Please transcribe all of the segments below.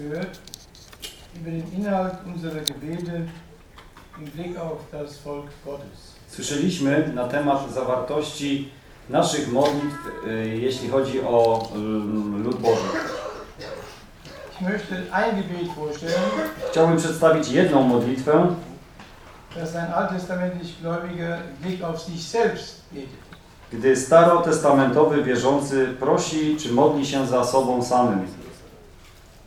gehört über den Inhalt unserer Gebete im Blick auf das Volk Gottes. Słyszeliśmy na temat zawartości naszych modlitw, y, jeśli chodzi o y, lud Boży. Ich möchte ein Gebet vorstellen, Chciałbym przedstawić jedną modlitwę, das ein alttestamentlich Gläubiger im Blick auf sich selbst betet. gdy starotestamentowy wierzący prosi czy modli się za sobą samym.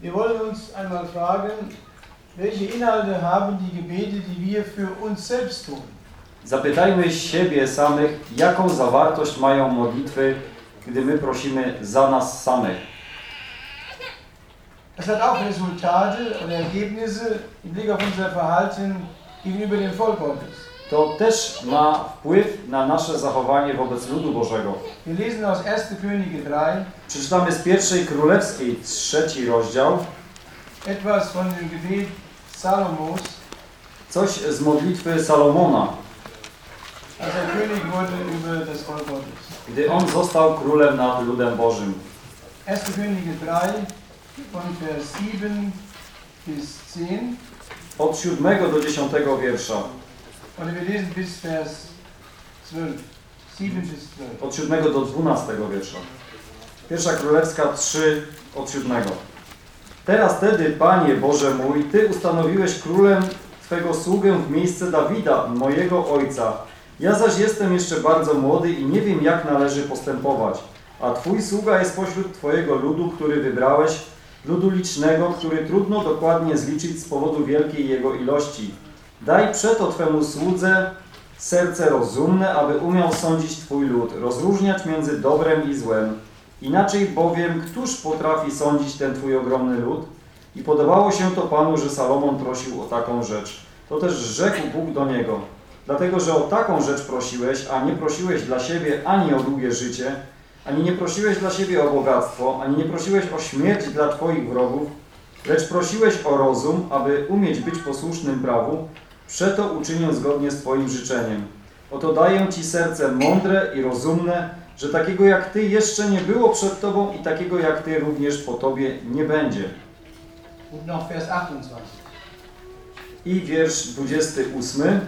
Wir wollen uns einmal fragen, welche Inhalte haben die Gebete, die wir für uns selbst tun? Zapytajmy siebie samych, jaką zawartość mają modlitwy, gdy my prosimy za nas samych. Das hat auch Resultate oder Ergebnisse im Blick auf unser Verhalten gegenüber dem Volk Gottes. To też ma wpływ na nasze zachowanie wobec ludu Bożego. Wir lesen aus 1. Könige 3 Przeczytamy z pierwszej królewskiej, trzeci rozdział, etwas von dem Gebet Salomos, coś z modlitwy Salomona, gdy on został królem nad ludem Bożym. 1. Könige 3 von Vers 7 bis 10 Od 7 do 10 wiersza. oder wir lesen bis Vers 12. 7 bis 12. Od 7 do 12 wiersza. Pierwsza królewska 3 od 7. Teraz tedy, Panie Boże mój, Ty ustanowiłeś królem Twego sługę w miejsce Dawida, mojego ojca. Ja zaś jestem jeszcze bardzo młody i nie wiem, jak należy postępować. A Twój sługa jest pośród Twojego ludu, który wybrałeś, ludu licznego, który trudno dokładnie zliczyć z powodu wielkiej jego ilości. Daj przeto Twemu słudze serce rozumne, aby umiał sądzić Twój lud, rozróżniać między dobrem i złem. Inaczej bowiem, któż potrafi sądzić ten Twój ogromny lud? I podobało się to Panu, że Salomon prosił o taką rzecz. To też rzekł Bóg do niego. Dlatego, że o taką rzecz prosiłeś, a nie prosiłeś dla siebie ani o długie życie, ani nie prosiłeś dla siebie o bogactwo, ani nie prosiłeś o śmierć dla Twoich wrogów, lecz prosiłeś o rozum, aby umieć być posłusznym prawu, przeto uczynię zgodnie z Twoim życzeniem. Oto daję Ci serce mądre i rozumne, że takiego jak Ty jeszcze nie było przed Tobą i takiego jak Ty również po Tobie nie będzie. Und noch Vers 28. I wiersz 28.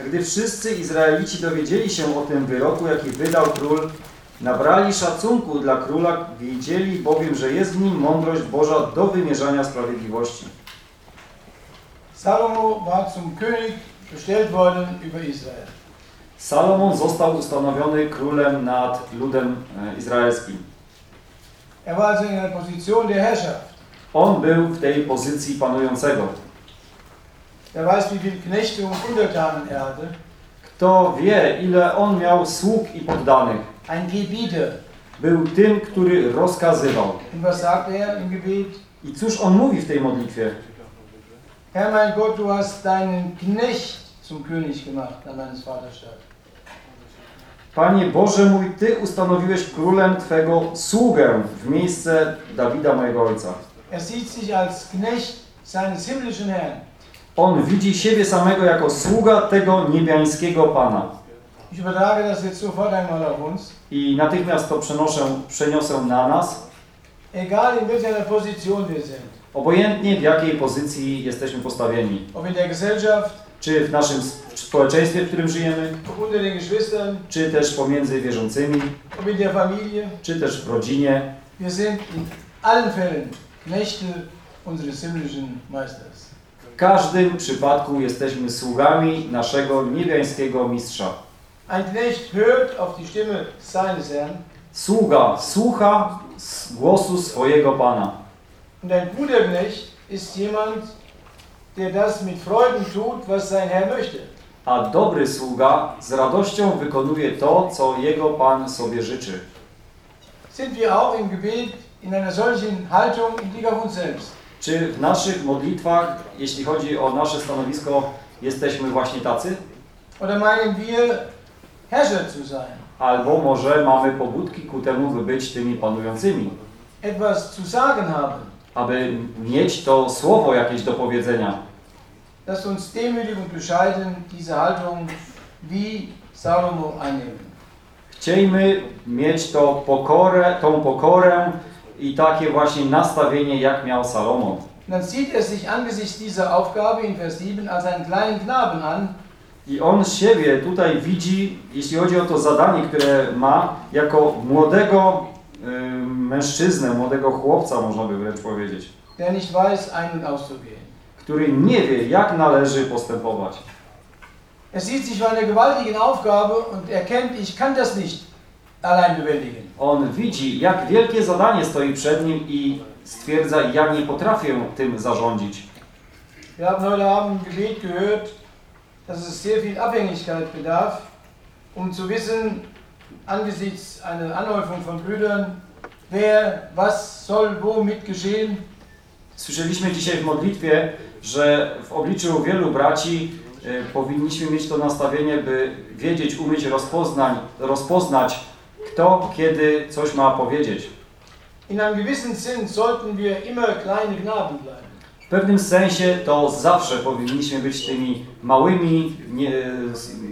A gdy wszyscy Izraelici dowiedzieli się o tym wyroku, jaki wydał król, nabrali szacunku dla króla, wiedzieli bowiem, że jest w nim mądrość Boża do wymierzania sprawiedliwości. Salomo war zum König bestellt worden über Israel. Salomon został ustanowiony królem nad ludem e, izraelskim. Er war also in einer Position der Herrschaft. On był w tej pozycji panującego. Er weiß, wie viele Knechte und Untertanen er hatte. Kto wie, ile on miał sług i poddanych. Ein Gebieter. Był tym, który rozkazywał. Und was sagt er im Gebet? I cóż on mówi w tej modlitwie? Herr mein Gott, du hast deinen Knecht zum König gemacht an meines Vaters Stadt. Panie Boże mój, Ty ustanowiłeś królem Twego sługę w miejsce Dawida mojego ojca. Er sieht sich als Knecht seines himmlischen Herrn. On widzi siebie samego jako sługa tego niebiańskiego Pana. Ich übertrage das jetzt sofort einmal auf uns. I natychmiast to przenoszę, przeniosę na nas. Egal in welcher Position wir sind. Obojętnie w jakiej pozycji jesteśmy postawieni. Ob in der Gesellschaft, Czy w naszym społeczeństwie, w którym żyjemy, unter den Geschwistern, czy też pomiędzy wierzącymi, ob in der Familie. czy też w rodzinie. Wir sind in allen Fällen Knechte unseres himmlischen Meisters. W każdym przypadku jesteśmy sługami naszego niebiańskiego mistrza. Ein Knecht hört auf die Stimme seines Herrn Sługa słucha głosu swojego Pana. ist jemand, der das mit Freuden tut, was sein Herr möchte. A dobry sługa z radością wykonuje to, co jego Pan sobie życzy. Sind wir auch im Gebet in einer solchen Haltung auf uns selbst? Czy w naszych modlitwach, jeśli chodzi o nasze stanowisko, jesteśmy właśnie tacy? Oder meinen wir, Herrscher zu sein? Albo może mamy pobudki ku temu, by być tymi panującymi, Etwas zu sagen haben? aby mieć to słowo jakieś do powiedzenia. Lasst uns demütig und bescheiden diese Haltung wie Salomo einnehmen. Chciejmy mieć to pokorę, tą pokorę i takie właśnie nastawienie, jak miał Salomon. Dann sieht er sich angesichts dieser Aufgabe in Vers 7 als einen kleinen Knaben an, I on siebie tutaj widzi, jeśli chodzi o to zadanie, które ma, jako młodego y, mężczyznę, młodego chłopca, można by wręcz powiedzieć, der nicht weiß, ein- und auszugehen. który nie wie, jak należy postępować. Er sieht sich vor einer gewaltigen Aufgabe und erkennt, ich kann das nicht allein bewältigen. On widzi, jak wielkie zadanie stoi przed nim i stwierdza, ja nie potrafię tym zarządzić. Wir haben heute Abend Gebet gehört, dass es sehr viel Abhängigkeit bedarf, um zu wissen, angesichts einer Anhäufung von Brüdern, wer, was soll womit geschehen. Słyszeliśmy dzisiaj w modlitwie, że w obliczu wielu braci y, powinniśmy mieć to nastawienie, by wiedzieć, umieć rozpoznań, rozpoznać, kto kiedy coś ma powiedzieć. In einem gewissen Sinn sollten wir immer kleine Knaben bleiben. W pewnym sensie to zawsze powinniśmy być tymi małymi nie,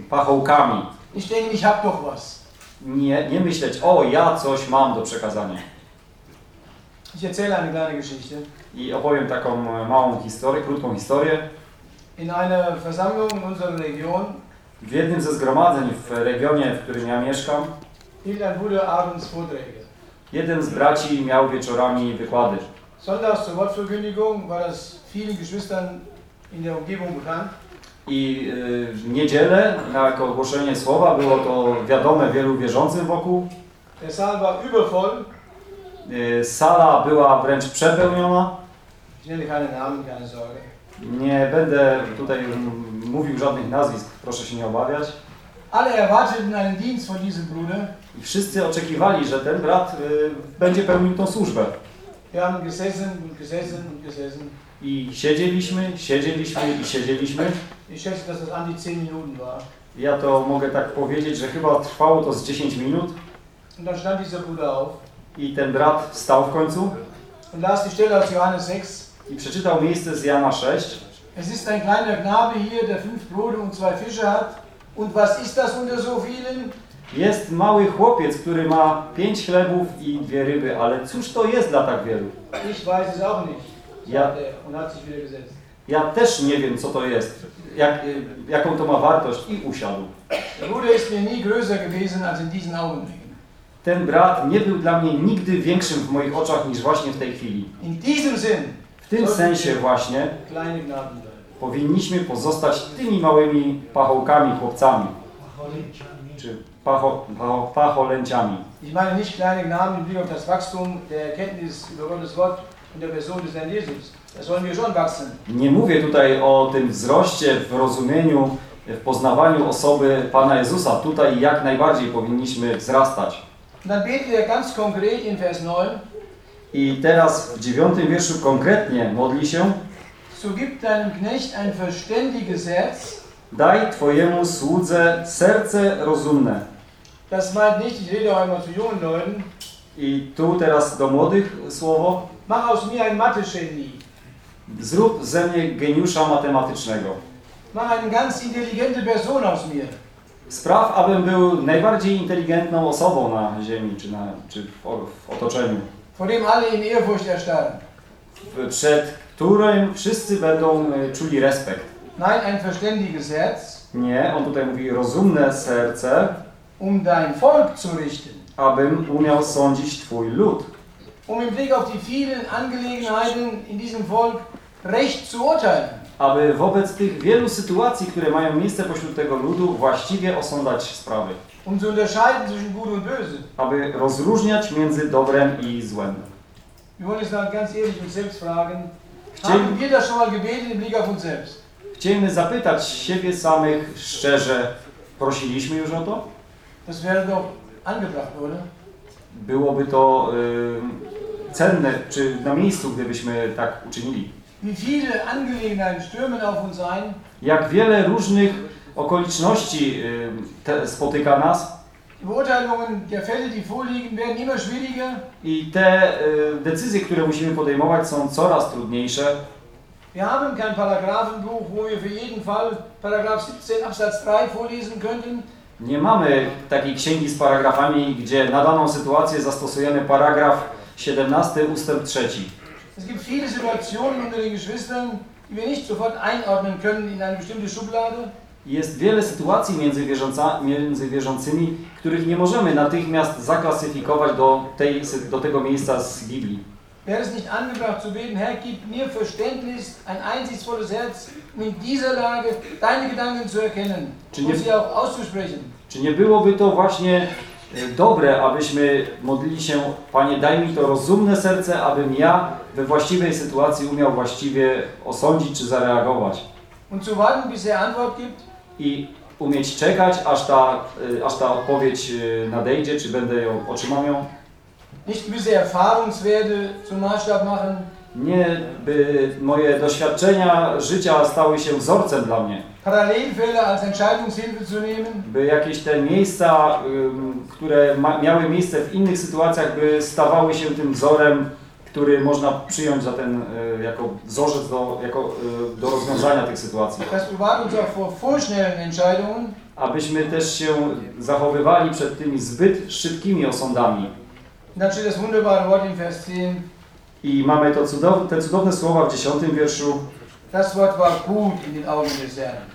pachołkami. Ich denke, ich hab doch was. Nie, nie myśleć, o ja coś mam do przekazania. Ich erzähle eine kleine Geschichte. I opowiem taką e, małą historię, krótką historię. In einer Versammlung in Region W jednym ze zgromadzeń w regionie, w którym ja mieszkam, jeden z braci miał wieczorami wykłady. Sonntags zur Wortverkündigung war das vielen Geschwistern in der Umgebung bekannt. I y, w niedzielę, na jako ogłoszenie słowa, było to wiadome wielu wierzącym wokół. Der Saal war übervoll. Y, Sala była wręcz przepełniona. Nie będę tutaj mówił żadnych nazwisk, proszę się nie obawiać. Alle erwarteten einen Dienst von diesem Bruder. I wszyscy oczekiwali, że ten brat y, będzie pełnił tą służbę. Wir haben gesessen und gesessen und gesessen. I siedzieliśmy, siedzieliśmy i siedzieliśmy. Ich schätze, dass das an die 10 Minuten war. Ja to mogę tak powiedzieć, że chyba trwało to z 10 minut. Und dann stand dieser Bruder auf I ten brat wstał w końcu und las die Stelle aus Johannes 6. i przeczytał miejsce z Jana 6. Es ist ein kleiner Knabe hier, der fünf Brote und zwei Fische hat. Und was ist das unter so vielen? Jest mały chłopiec, który ma pięć chlebów i dwie ryby, ale cóż to jest dla tak wielu? Ich weiß es auch nicht, Ja. sagt und hat sich wieder gesetzt. Ja też nie wiem, co to jest, jak, jaką to ma wartość i usiadł. Ten brat nie był dla mnie nigdy większym w moich oczach niż właśnie w tej chwili. W tym sensie właśnie powinniśmy pozostać tymi małymi pachołkami, chłopcami, czy pacho, pacho, pacholęciami. Ich meine nicht kleine Knaben im Blick auf das Wachstum der Erkenntnis über Gottes Wort und der Person des Herrn Jesus. Da sollen wir schon wachsen. Nie mówię tutaj o tym wzroście w rozumieniu, w poznawaniu osoby Pana Jezusa. Tutaj jak najbardziej powinniśmy wzrastać. Dann betet er ganz konkret in Vers 9, I teraz w dziewiątym wierszu konkretnie modli się so gib deinem Knecht ein verständiges Herz. Daj Twojemu słudze serce rozumne. Das meint nicht, ich rede immer zu jungen Leuten, I tu teraz do młodych słowo. mach aus mir ein Mathe-Genie. Zrób ze mnie geniusza matematycznego. Mach eine ganz intelligente Person aus mir. Spraw, abym był najbardziej inteligentną osobą na ziemi, czy, na, czy w, w otoczeniu, vor dem alle in Ehrfurcht erstarren. przed którym wszyscy będą e, czuli respekt. Nein, ein verständiges Herz, Nie, on tutaj mówi rozumne serce, um dein Volk zu richten, abym umiał sądzić Twój lud, um im Blick auf die vielen Angelegenheiten in diesem Volk recht zu urteilen. aby wobec tych wielu sytuacji, które mają miejsce pośród tego ludu, właściwie osądzać sprawy, um zu unterscheiden zwischen Gut und Böse. aby rozróżniać między dobrem i złem. Wir wollen uns ganz ehrlich uns selbst fragen, haben wir das schon mal gebetet im Blick auf uns selbst? chcielibyśmy zapytać siebie samych szczerze, prosiliśmy już o to? Das wäre doch angebracht, oder? Byłoby to y, cenne, czy na miejscu, gdybyśmy tak uczynili. Wie viele Angelegenheiten stürmen auf uns ein, Jak wiele różnych okoliczności y, te, spotyka nas die Beurteilungen der Fälle, die vorliegen, werden immer schwieriger. i te y, decyzje, które musimy podejmować są coraz trudniejsze. Wir haben kein Paragraphenbuch, wo wir für jeden Fall Paragraph 17 Absatz 3 vorlesen könnten. Nie mamy takiej księgi z paragrafami, gdzie na daną sytuację zastosujemy paragraf 17 ustęp 3. Es gibt viele Situationen unter den Geschwistern, die wir nicht sofort einordnen können in eine bestimmte Schublade. Jest wiele sytuacji między, wierząca, między wierzącymi, których nie możemy natychmiast zaklasyfikować do, tej, do tego miejsca z Biblii. Wäre es nicht angebracht zu beten, Herr, gib mir Verständnis, ein einsichtsvolles Herz, um in dieser Lage deine Gedanken zu erkennen Czy und nie- sie auch auszusprechen. Czy nie byłoby to właśnie e, dobre, abyśmy modlili się, Panie, daj mi to rozumne serce, abym ja we właściwej sytuacji umiał właściwie osądzić czy zareagować Und zu warten, bis er Antwort gibt, i umieć czekać, aż ta, e, aż ta odpowiedź e, nadejdzie, czy będę ją, otrzymam ją. Nicht Erfahrungswerte zum Maßstab machen, Nie, by moje doświadczenia życia stały się wzorcem dla mnie. Parallelfälle als Entscheidungshilfe zu nehmen, by jakieś te miejsca, które miały miejsce w innych sytuacjach, by stawały się tym wzorem, który można przyjąć za ten, y, jako wzorzec do, jako, y, do rozwiązania tych sytuacji. das bewahrt uns auch vor vorschnellen Entscheidungen. Abyśmy też się zachowywali przed tymi zbyt szybkimi osądami. Steht das wunderbare Wort in Vers 10, I mamy to te cudowne słowa w dziesiątym wierszu. das Wort war gut in den Augen des Herrn,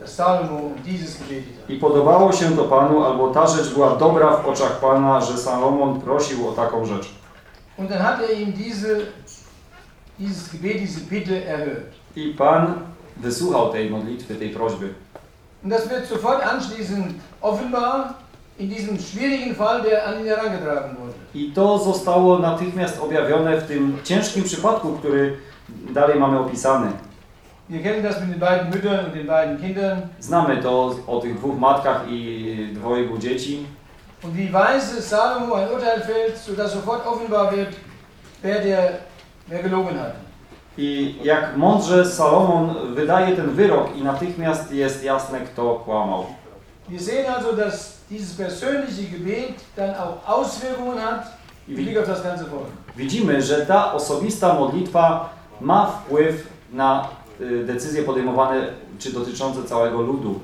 dass Salomo dieses gebetet hat. I podobało się to Panu, albo ta rzecz była dobra w oczach Pana, że Salomon prosił o taką rzecz. Und dann hat er ihm diese, dieses Gebet, diese Bitte erhört. I Pan wysłuchał tej modlitwy, tej prośby. Und das wird sofort anschließend offenbar in diesem schwierigen Fall, der an ihn herangetragen wurde. I to zostało natychmiast objawione w tym ciężkim przypadku, który dalej mamy opisany. Znamy to o tych dwóch matkach i dwojgu dzieci. und wie weise Salomo ein Urteil fällt, sodass sofort offenbar wird, wer, der, wer gelogen hat. I jak mądrze Salomon wydaje ten wyrok i natychmiast jest jasne, kto kłamał. Wir sehen also, dass dieses persönliche Gebet dann auch Auswirkungen hat im Blick auf das ganze Volk. widzimy, że ta osobista modlitwa ma wpływ na y, decyzje podejmowane czy dotyczące całego ludu.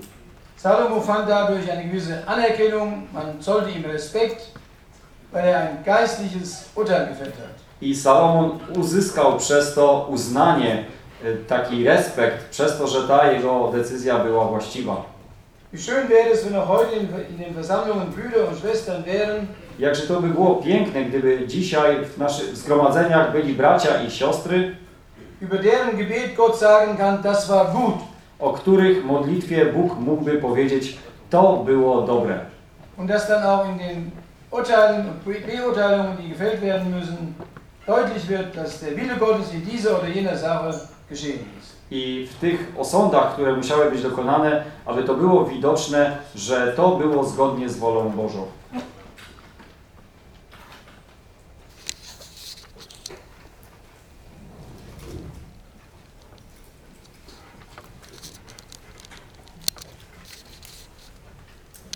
Salomo fand dadurch eine gewisse Anerkennung, man zollte ihm Respekt, weil er ein geistliches Urteil gefällt hat. I Salomon uzyskał przez to uznanie, y, taki respekt, przez to, że ta jego decyzja była właściwa. Wie schön wäre es, wenn auch heute in, in den Versammlungen Brüder und Schwestern wären, Jakże to by było piękne, gdyby dzisiaj w naszych zgromadzeniach byli bracia i siostry, über deren Gebet Gott sagen kann, das war gut. o których modlitwie Bóg mógłby powiedzieć, to było dobre. Und dass dann auch in den Urteilen und Be- Beurteilungen, die gefällt werden müssen, deutlich wird, dass der Wille Gottes in dieser oder jener Sache geschehen ist. I w tych osądach, które musiały być dokonane, aby to było widoczne, że to było zgodnie z wolą Bożą.